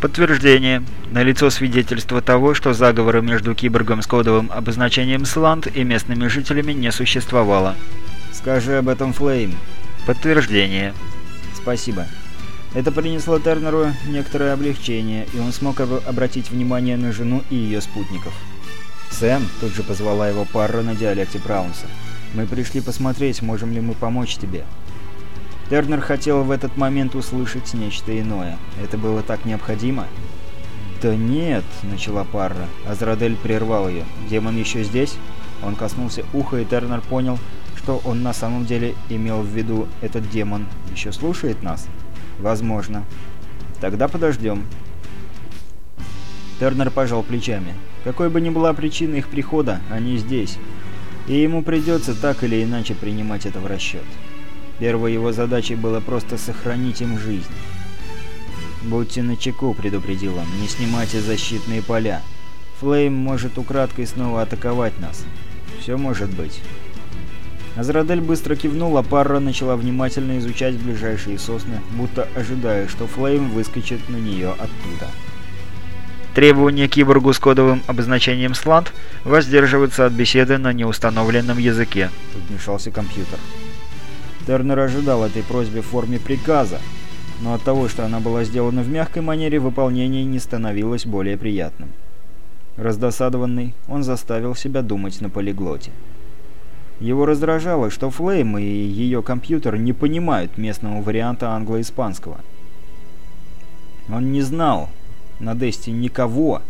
Подтверждение. Налицо свидетельство того, что заговора между киборгом с кодовым обозначением «Сланд» и местными жителями не существовало. Скажи об этом Флейм. Подтверждение. Спасибо. Это принесло Тернеру некоторое облегчение, и он смог об обратить внимание на жену и ее спутников. «Сэм», — тут же позвала его пара на диалекте Браунса, — «мы пришли посмотреть, можем ли мы помочь тебе». Тернер хотел в этот момент услышать нечто иное. Это было так необходимо? «Да нет», — начала Парра. Азрадель прервал ее. «Демон еще здесь?» Он коснулся уха, и Тернер понял, что он на самом деле имел в виду этот демон. «Еще слушает нас?» «Возможно». «Тогда подождем». Тернер пожал плечами. Какой бы ни была причина их прихода, они здесь. И ему придется так или иначе принимать это в расчет. Первой его задачей было просто сохранить им жизнь. «Будьте начеку», — предупредил он, — «не снимайте защитные поля. Флейм может украдкой снова атаковать нас. Все может быть». Азрадель быстро кивнул, а Парра начала внимательно изучать ближайшие сосны, будто ожидая, что Флейм выскочит на нее оттуда. Требование киборгу с кодовым обозначением «Сланд» воздерживаться от беседы на неустановленном языке. Вмешался компьютер. Тернер ожидал этой просьбы в форме приказа, но от того, что она была сделана в мягкой манере, выполнение не становилось более приятным. Раздосадованный, он заставил себя думать на полиглоте. Его раздражало, что Флейм и ее компьютер не понимают местного варианта англо-испанского. Он не знал на Десте никого,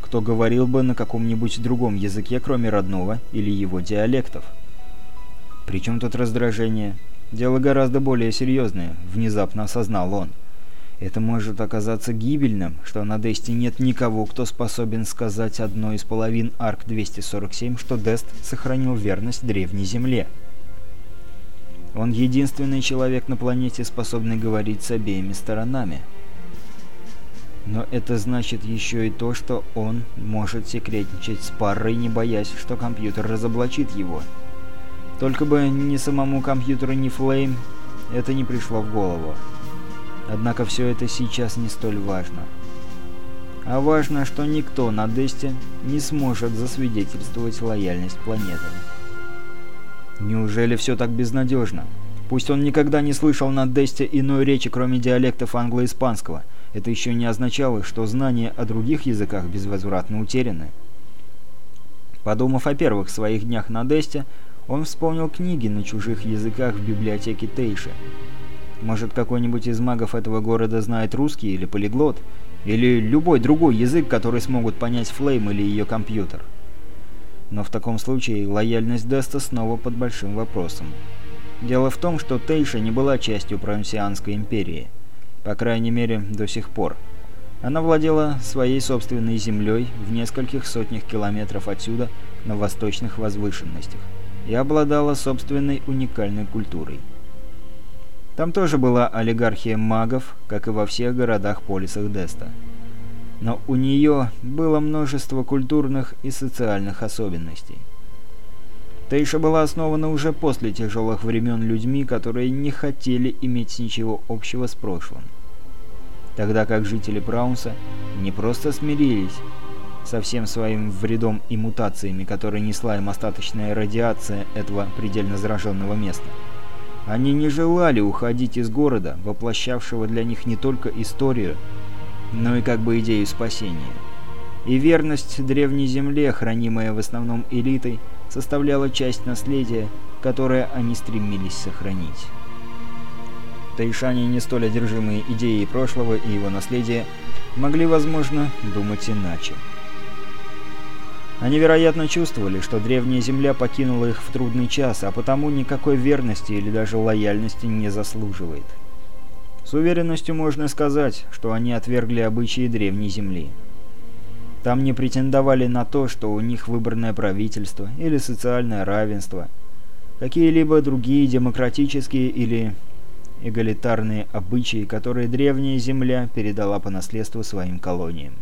кто говорил бы на каком-нибудь другом языке, кроме родного или его диалектов. Причем тут раздражение? Дело гораздо более серьезное, внезапно осознал он. Это может оказаться гибельным, что на Десте нет никого, кто способен сказать одной из половин Арк-247, что Дест сохранил верность Древней Земле. Он единственный человек на планете, способный говорить с обеими сторонами. Но это значит еще и то, что он может секретничать с парой, не боясь, что компьютер разоблачит его. Только бы ни самому компьютеру, ни Флейм это не пришло в голову. Однако все это сейчас не столь важно. А важно, что никто на Десте не сможет засвидетельствовать лояльность планеты. Неужели все так безнадежно? Пусть он никогда не слышал на Десте иной речи, кроме диалектов англо-испанского, это еще не означало, что знания о других языках безвозвратно утеряны. Подумав о первых своих днях на Десте, он вспомнил книги на чужих языках в библиотеке Тейши. Может, какой-нибудь из магов этого города знает русский или полиглот, или любой другой язык, который смогут понять Флейм или ее компьютер. Но в таком случае лояльность Деста снова под большим вопросом. Дело в том, что Тейша не была частью Промсианской империи. По крайней мере, до сих пор. Она владела своей собственной землей в нескольких сотнях километров отсюда на восточных возвышенностях и обладала собственной уникальной культурой. Там тоже была олигархия магов, как и во всех городах-полисах Деста. Но у нее было множество культурных и социальных особенностей. Тейша была основана уже после тяжелых времен людьми, которые не хотели иметь ничего общего с прошлым. Тогда как жители Браунса не просто смирились со всем своим вредом и мутациями, которые несла им остаточная радиация этого предельно зараженного места. Они не желали уходить из города, воплощавшего для них не только историю, но и как бы идею спасения. И верность древней земле, хранимая в основном элитой, составляла часть наследия, которое они стремились сохранить. Таишане, не столь одержимые идеей прошлого и его наследия, могли, возможно, думать иначе. Они, вероятно, чувствовали, что древняя земля покинула их в трудный час, а потому никакой верности или даже лояльности не заслуживает. С уверенностью можно сказать, что они отвергли обычаи древней земли. Там не претендовали на то, что у них выборное правительство или социальное равенство, какие-либо другие демократические или эгалитарные обычаи, которые древняя земля передала по наследству своим колониям.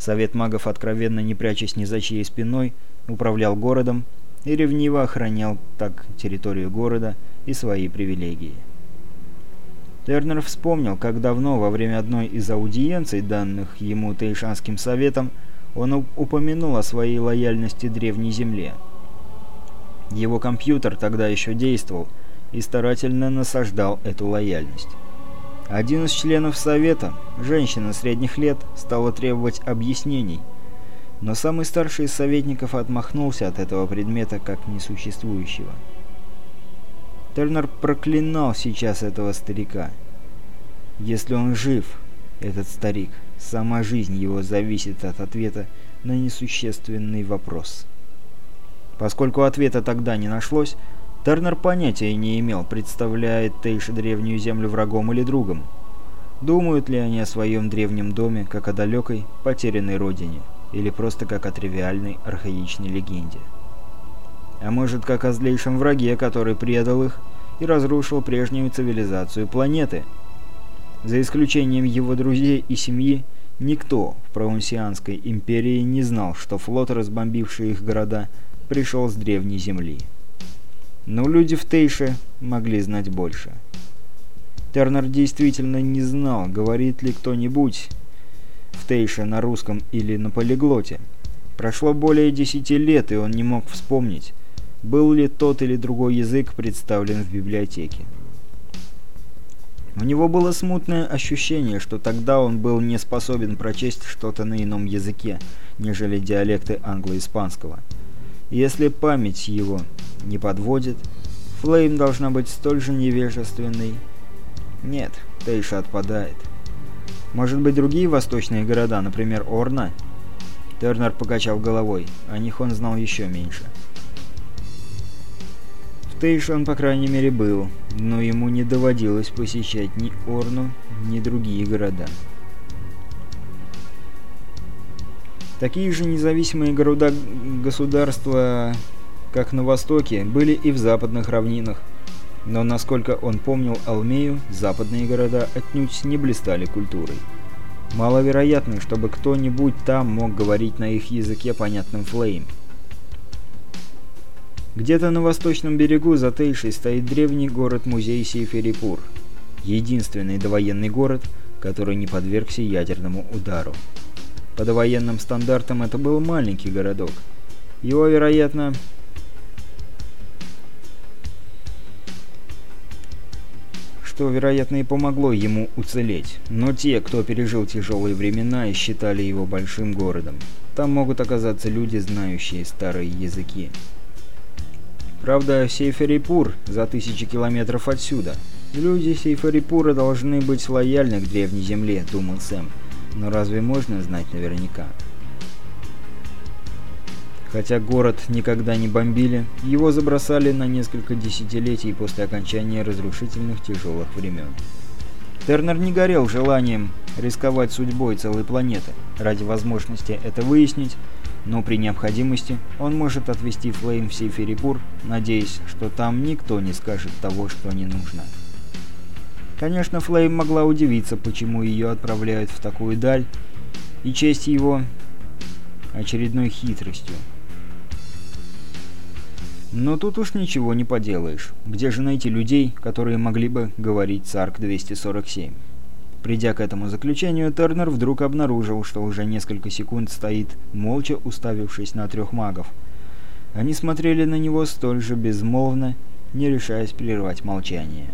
Совет магов, откровенно не прячась ни за чьей спиной, управлял городом и ревниво охранял так территорию города и свои привилегии. Тернер вспомнил, как давно во время одной из аудиенций, данных ему Тейшанским советом, он упомянул о своей лояльности Древней Земле. Его компьютер тогда еще действовал и старательно насаждал эту лояльность. Один из членов Совета, женщина средних лет, стала требовать объяснений, но самый старший из советников отмахнулся от этого предмета как несуществующего. Тернер проклинал сейчас этого старика. Если он жив, этот старик, сама жизнь его зависит от ответа на несущественный вопрос. Поскольку ответа тогда не нашлось, Тернер понятия не имел, представляет Тейша древнюю землю врагом или другом. Думают ли они о своем древнем доме, как о далекой, потерянной родине, или просто как о тривиальной, архаичной легенде. А может, как о злейшем враге, который предал их и разрушил прежнюю цивилизацию планеты. За исключением его друзей и семьи, никто в Проунсианской империи не знал, что флот, разбомбивший их города, пришел с древней земли. Но люди в Тейше могли знать больше. Тернер действительно не знал, говорит ли кто-нибудь в Тейше на русском или на полиглоте. Прошло более десяти лет, и он не мог вспомнить, был ли тот или другой язык представлен в библиотеке. У него было смутное ощущение, что тогда он был не способен прочесть что-то на ином языке, нежели диалекты англо-испанского. Если память его не подводит, Флейм должна быть столь же невежественной. Нет, Тейша отпадает. Может быть, другие восточные города, например, Орна? Тернер покачал головой, о них он знал еще меньше. В Тейше он, по крайней мере, был, но ему не доводилось посещать ни Орну, ни другие города. Такие же независимые города государства, как на востоке, были и в западных равнинах. Но насколько он помнил Алмею, западные города отнюдь не блистали культурой. Маловероятно, чтобы кто-нибудь там мог говорить на их языке, понятном Флейм. Где-то на восточном берегу за Тейшей стоит древний город-музей Сейферипур. Единственный довоенный город, который не подвергся ядерному удару. По довоенным стандартам это был маленький городок. Его, вероятно, что, вероятно, и помогло ему уцелеть. Но те, кто пережил тяжелые времена и считали его большим городом, там могут оказаться люди, знающие старые языки. Правда, Сейферипур за тысячи километров отсюда. Люди Сейферипура должны быть лояльны к древней земле, думал Сэм. Но разве можно знать наверняка? Хотя город никогда не бомбили, его забросали на несколько десятилетий после окончания разрушительных тяжелых времен. Тернер не горел желанием рисковать судьбой целой планеты ради возможности это выяснить, но при необходимости он может отвезти Флейм в Сейферипур, надеясь, что там никто не скажет того, что не нужно. Конечно, Флейм могла удивиться, почему ее отправляют в такую даль, и счесть его очередной хитростью. Но тут уж ничего не поделаешь. Где же найти людей, которые могли бы говорить с АРК-247? Придя к этому заключению, Тернер вдруг обнаружил, что уже несколько секунд стоит, молча уставившись на трех магов. Они смотрели на него столь же безмолвно, не решаясь прервать молчание.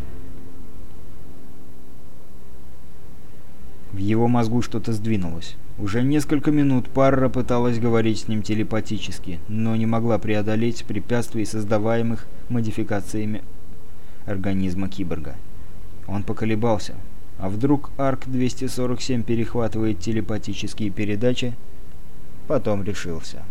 В его мозгу что-то сдвинулось. Уже несколько минут Парра пыталась говорить с ним телепатически, но не могла преодолеть препятствий, создаваемых модификациями организма киборга. Он поколебался. А вдруг АРК-247 перехватывает телепатические передачи? Потом решился.